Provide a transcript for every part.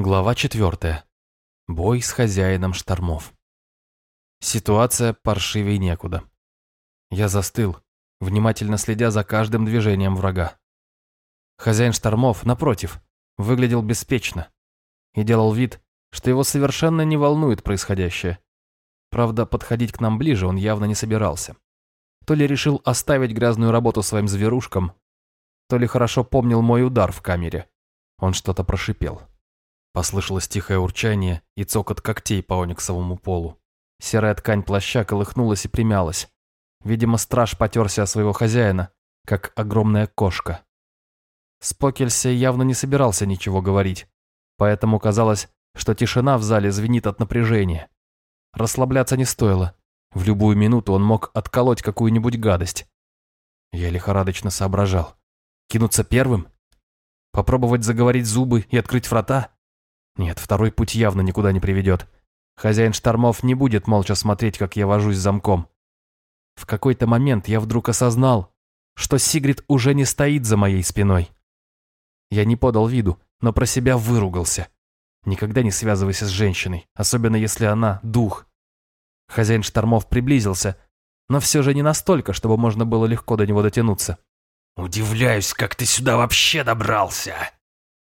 Глава четвертая. Бой с хозяином штормов. Ситуация паршивей некуда. Я застыл, внимательно следя за каждым движением врага. Хозяин штормов, напротив, выглядел беспечно и делал вид, что его совершенно не волнует происходящее. Правда, подходить к нам ближе он явно не собирался. То ли решил оставить грязную работу своим зверушкам, то ли хорошо помнил мой удар в камере. Он что-то прошипел. Послышалось тихое урчание и цокот когтей по ониксовому полу. Серая ткань плаща колыхнулась и примялась. Видимо, страж потерся о своего хозяина, как огромная кошка. Спокельсе явно не собирался ничего говорить, поэтому казалось, что тишина в зале звенит от напряжения. Расслабляться не стоило. В любую минуту он мог отколоть какую-нибудь гадость. Я лихорадочно соображал. Кинуться первым? Попробовать заговорить зубы и открыть врата? Нет, второй путь явно никуда не приведет. Хозяин штормов не будет молча смотреть, как я вожусь замком. В какой-то момент я вдруг осознал, что Сигрид уже не стоит за моей спиной. Я не подал виду, но про себя выругался. Никогда не связывайся с женщиной, особенно если она – дух. Хозяин штормов приблизился, но все же не настолько, чтобы можно было легко до него дотянуться. «Удивляюсь, как ты сюда вообще добрался!»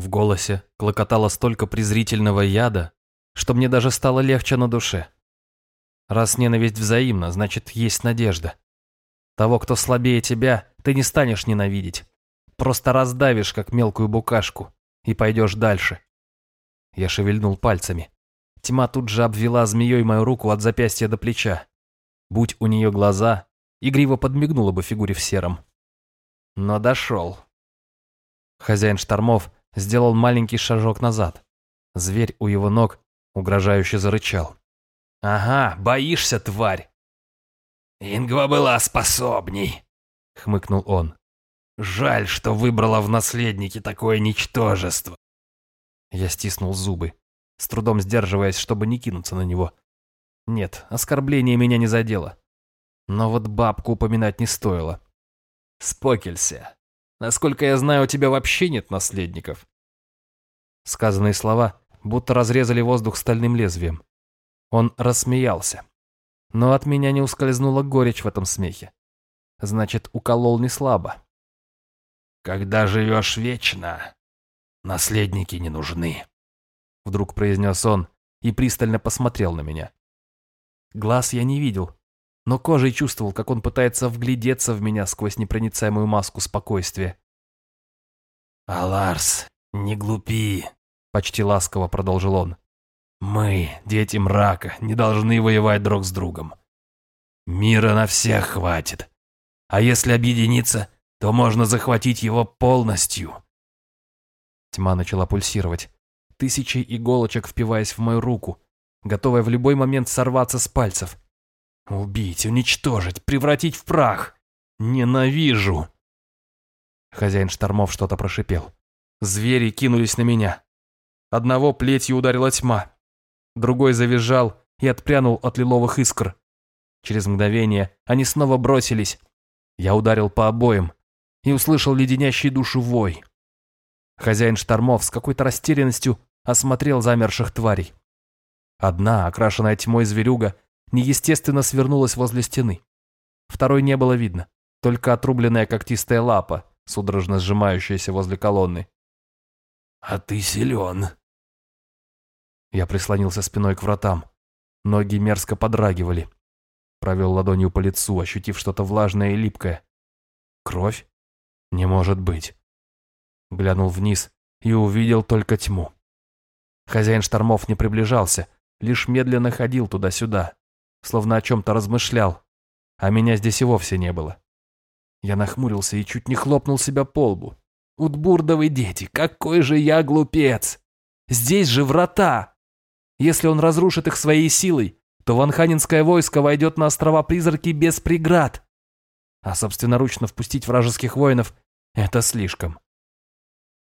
В голосе клокотало столько презрительного яда, что мне даже стало легче на душе. Раз ненависть взаимна, значит, есть надежда. Того, кто слабее тебя, ты не станешь ненавидеть. Просто раздавишь, как мелкую букашку, и пойдешь дальше. Я шевельнул пальцами. Тьма тут же обвела змеей мою руку от запястья до плеча. Будь у нее глаза, игриво подмигнула бы фигуре в сером. Но дошел. Хозяин штормов сделал маленький шажок назад. Зверь у его ног угрожающе зарычал. «Ага, боишься, тварь!» «Ингва была способней», — хмыкнул он. «Жаль, что выбрала в наследнике такое ничтожество». Я стиснул зубы, с трудом сдерживаясь, чтобы не кинуться на него. Нет, оскорбление меня не задело. Но вот бабку упоминать не стоило. «Спокелься, Насколько я знаю, у тебя вообще нет наследников». Сказанные слова будто разрезали воздух стальным лезвием. Он рассмеялся. Но от меня не ускользнула горечь в этом смехе. Значит, уколол не слабо. «Когда живешь вечно, наследники не нужны», — вдруг произнес он и пристально посмотрел на меня. Глаз я не видел, но кожей чувствовал, как он пытается вглядеться в меня сквозь непроницаемую маску спокойствия. «Аларс, не глупи», — почти ласково продолжил он. «Мы, дети мрака, не должны воевать друг с другом. Мира на всех хватит. А если объединиться, то можно захватить его полностью». Тьма начала пульсировать. Тысячи иголочек впиваясь в мою руку, готовая в любой момент сорваться с пальцев. Убить, уничтожить, превратить в прах. Ненавижу. Хозяин штормов что-то прошипел. Звери кинулись на меня. Одного плетью ударила тьма. Другой завизжал и отпрянул от лиловых искр. Через мгновение они снова бросились. Я ударил по обоим и услышал леденящий душу вой. Хозяин штормов с какой-то растерянностью осмотрел замерших тварей. Одна, окрашенная тьмой зверюга, неестественно свернулась возле стены. Второй не было видно, только отрубленная когтистая лапа, судорожно сжимающаяся возле колонны. «А ты силен!» Я прислонился спиной к вратам. Ноги мерзко подрагивали. Провел ладонью по лицу, ощутив что-то влажное и липкое. Кровь? Не может быть. Глянул вниз и увидел только тьму. Хозяин штормов не приближался, лишь медленно ходил туда-сюда, словно о чем-то размышлял, а меня здесь и вовсе не было. Я нахмурился и чуть не хлопнул себя по лбу. Утбурдовы дети, какой же я глупец! Здесь же врата! Если он разрушит их своей силой, то ванханинское войско войдет на острова-призраки без преград. А собственноручно впустить вражеских воинов – это слишком.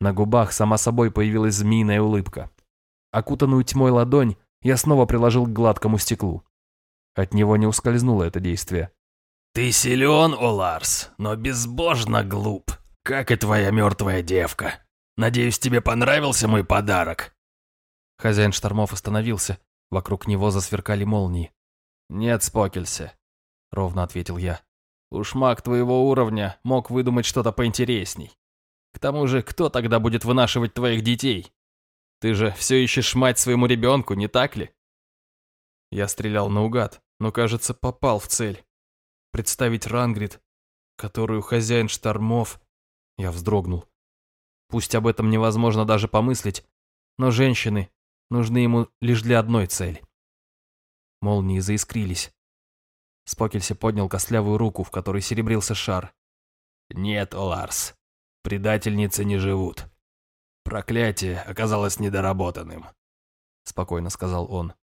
На губах сама собой появилась змеиная улыбка. Окутанную тьмой ладонь я снова приложил к гладкому стеклу. От него не ускользнуло это действие. «Ты силен, Оларс, но безбожно глуп, как и твоя мертвая девка. Надеюсь, тебе понравился мой подарок?» Хозяин штормов остановился, вокруг него засверкали молнии. «Нет, Спокелься», — ровно ответил я. «Уж маг твоего уровня мог выдумать что-то поинтересней. К тому же, кто тогда будет вынашивать твоих детей? Ты же все ищешь мать своему ребенку, не так ли?» Я стрелял наугад, но, кажется, попал в цель. Представить Рангрид, которую хозяин штормов... Я вздрогнул. Пусть об этом невозможно даже помыслить, но женщины нужны ему лишь для одной цели. Молнии заискрились. Спокельси поднял костлявую руку, в которой серебрился шар. «Нет, Оларс, предательницы не живут. Проклятие оказалось недоработанным», — спокойно сказал он.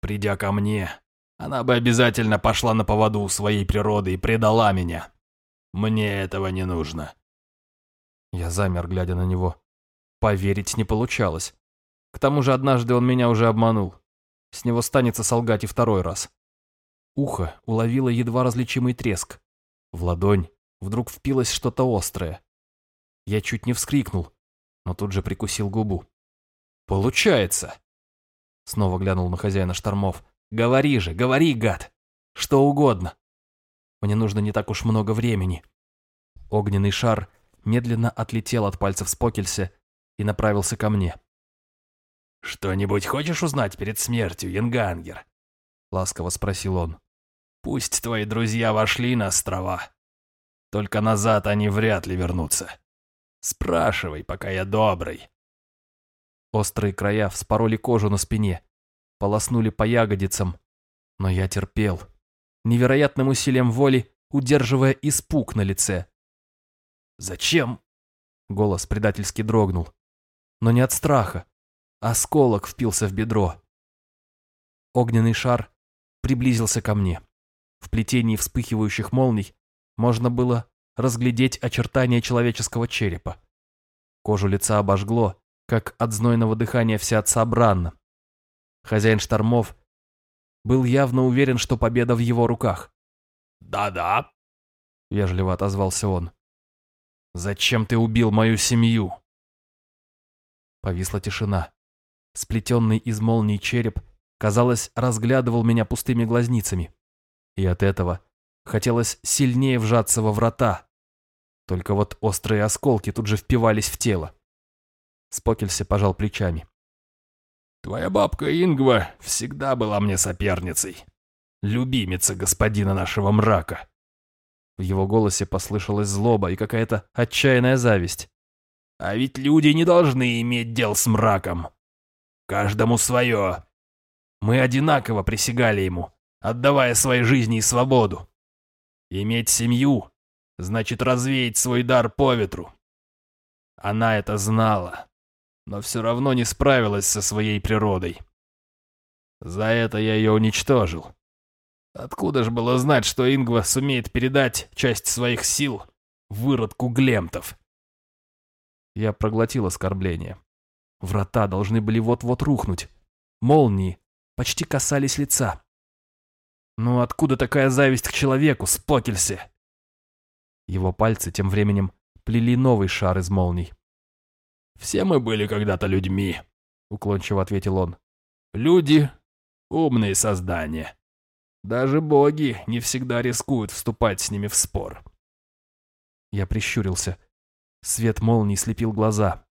«Придя ко мне, она бы обязательно пошла на поводу у своей природы и предала меня. Мне этого не нужно». Я замер, глядя на него. Поверить не получалось. К тому же однажды он меня уже обманул. С него станется солгать и второй раз. Ухо уловило едва различимый треск. В ладонь вдруг впилось что-то острое. Я чуть не вскрикнул, но тут же прикусил губу. «Получается!» Снова глянул на хозяина штормов. «Говори же, говори, гад! Что угодно! Мне нужно не так уж много времени». Огненный шар медленно отлетел от пальцев Спокельса и направился ко мне. «Что-нибудь хочешь узнать перед смертью, Янгангер?» — ласково спросил он. «Пусть твои друзья вошли на острова. Только назад они вряд ли вернутся. Спрашивай, пока я добрый». Острые края вспороли кожу на спине, полоснули по ягодицам, но я терпел, невероятным усилием воли удерживая испуг на лице. «Зачем?» — голос предательски дрогнул. Но не от страха, Осколок впился в бедро. Огненный шар приблизился ко мне. В плетении вспыхивающих молний можно было разглядеть очертания человеческого черепа. Кожу лица обожгло, как от знойного дыхания вся отца Бранна. Хозяин штормов был явно уверен, что победа в его руках. «Да-да», — вежливо отозвался он. «Зачем ты убил мою семью?» Повисла тишина. Сплетенный из молний череп, казалось, разглядывал меня пустыми глазницами. И от этого хотелось сильнее вжаться во врата. Только вот острые осколки тут же впивались в тело. Спокелься пожал плечами. «Твоя бабка Ингва всегда была мне соперницей. Любимица господина нашего мрака». В его голосе послышалась злоба и какая-то отчаянная зависть. «А ведь люди не должны иметь дел с мраком. Каждому свое. Мы одинаково присягали ему, отдавая свои жизни и свободу. Иметь семью значит развеять свой дар по ветру. Она это знала, но все равно не справилась со своей природой. За это я ее уничтожил. Откуда ж было знать, что Ингва сумеет передать часть своих сил выродку глемтов? Я проглотил оскорбление. Врата должны были вот-вот рухнуть. Молнии почти касались лица. Ну откуда такая зависть к человеку, Спокельсе? Его пальцы тем временем плели новый шар из молний. «Все мы были когда-то людьми», — уклончиво ответил он. «Люди — умные создания. Даже боги не всегда рискуют вступать с ними в спор». Я прищурился. Свет молний слепил глаза.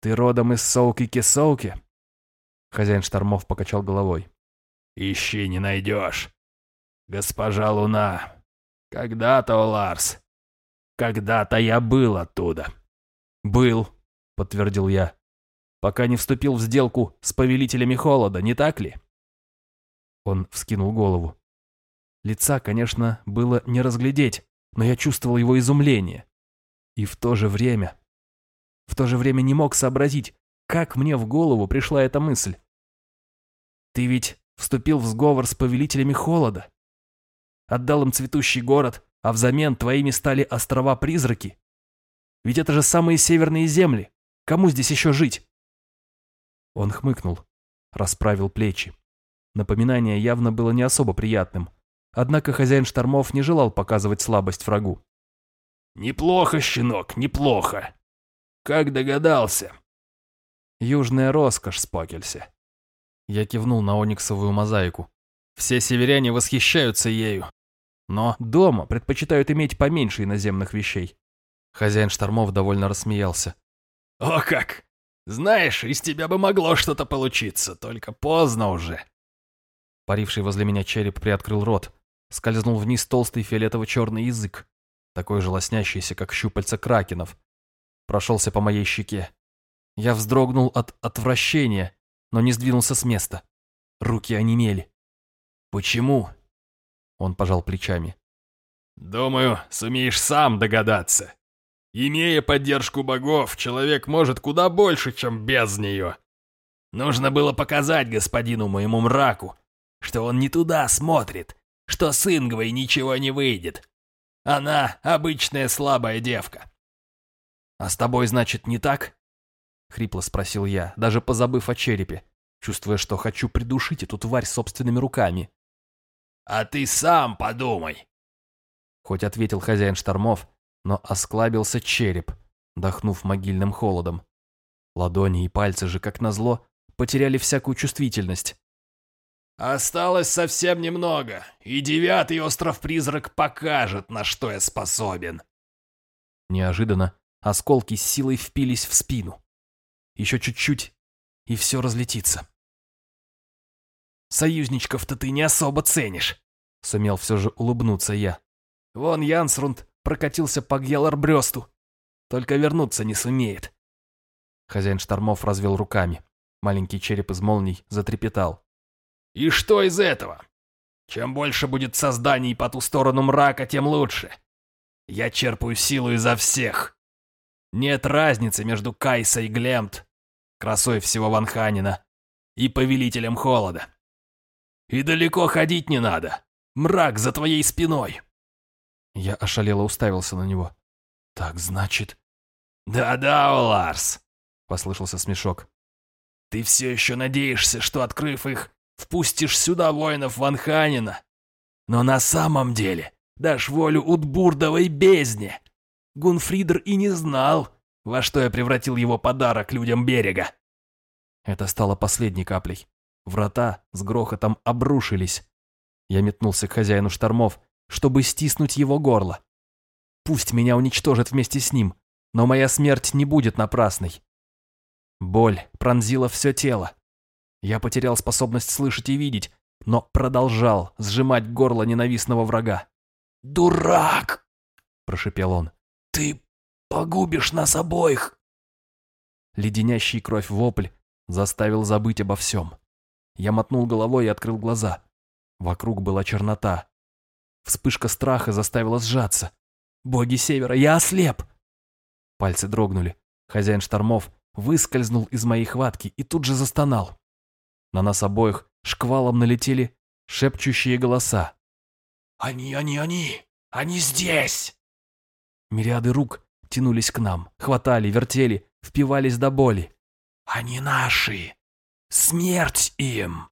«Ты родом из Соуки-Кесоуки?» Хозяин штормов покачал головой. «Ищи, не найдешь. Госпожа Луна, когда-то, Оларс, когда-то я был оттуда». «Был», — подтвердил я, «пока не вступил в сделку с повелителями холода, не так ли?» Он вскинул голову. Лица, конечно, было не разглядеть, но я чувствовал его изумление. И в то же время в то же время не мог сообразить, как мне в голову пришла эта мысль. Ты ведь вступил в сговор с повелителями холода. Отдал им цветущий город, а взамен твоими стали острова-призраки. Ведь это же самые северные земли. Кому здесь еще жить? Он хмыкнул, расправил плечи. Напоминание явно было не особо приятным. Однако хозяин штормов не желал показывать слабость врагу. «Неплохо, щенок, неплохо. Как догадался?» Южная роскошь, Спокельсе. Я кивнул на ониксовую мозаику. Все северяне восхищаются ею. Но дома предпочитают иметь поменьше иноземных вещей. Хозяин штормов довольно рассмеялся. «О как! Знаешь, из тебя бы могло что-то получиться, только поздно уже». Паривший возле меня череп приоткрыл рот, скользнул вниз толстый фиолетово-черный язык, такой же лоснящийся, как щупальца кракенов. Прошелся по моей щеке. Я вздрогнул от отвращения, но не сдвинулся с места. Руки онемели. «Почему?» Он пожал плечами. «Думаю, сумеешь сам догадаться. Имея поддержку богов, человек может куда больше, чем без нее. Нужно было показать господину моему мраку, что он не туда смотрит, что с Ингвой ничего не выйдет. Она обычная слабая девка. «А с тобой, значит, не так?» — хрипло спросил я, даже позабыв о черепе, чувствуя, что хочу придушить эту тварь собственными руками. «А ты сам подумай!» Хоть ответил хозяин штормов, но осклабился череп, дохнув могильным холодом. Ладони и пальцы же, как назло, потеряли всякую чувствительность. «Осталось совсем немного, и девятый остров-призрак покажет, на что я способен». Неожиданно осколки с силой впились в спину. Еще чуть-чуть, и все разлетится. «Союзничков-то ты не особо ценишь», — сумел все же улыбнуться я. «Вон Янсрунд прокатился по Гьяларбрёсту, только вернуться не сумеет». Хозяин штормов развел руками. Маленький череп из молний затрепетал. И что из этого? Чем больше будет созданий по ту сторону мрака, тем лучше. Я черпаю силу изо всех. Нет разницы между Кайса и Глемт, красой всего Ванханина, и Повелителем Холода. И далеко ходить не надо. Мрак за твоей спиной. Я ошалело уставился на него. Так значит... «Да-да, Ларс», — послышался смешок. «Ты все еще надеешься, что, открыв их, впустишь сюда воинов Ванханина. Но на самом деле дашь волю Утбурдовой бездне. Гунфридер и не знал, во что я превратил его подарок людям берега. Это стало последней каплей. Врата с грохотом обрушились. Я метнулся к хозяину штормов, чтобы стиснуть его горло. Пусть меня уничтожат вместе с ним, но моя смерть не будет напрасной. Боль пронзила все тело. Я потерял способность слышать и видеть, но продолжал сжимать горло ненавистного врага. «Дурак!» – прошепел он. «Ты погубишь нас обоих!» Леденящий кровь вопль заставил забыть обо всем. Я мотнул головой и открыл глаза. Вокруг была чернота. Вспышка страха заставила сжаться. «Боги севера, я ослеп!» Пальцы дрогнули. Хозяин штормов выскользнул из моей хватки и тут же застонал. На нас обоих шквалом налетели шепчущие голоса. «Они, они, они! Они здесь!» Мириады рук тянулись к нам, хватали, вертели, впивались до боли. «Они наши! Смерть им!»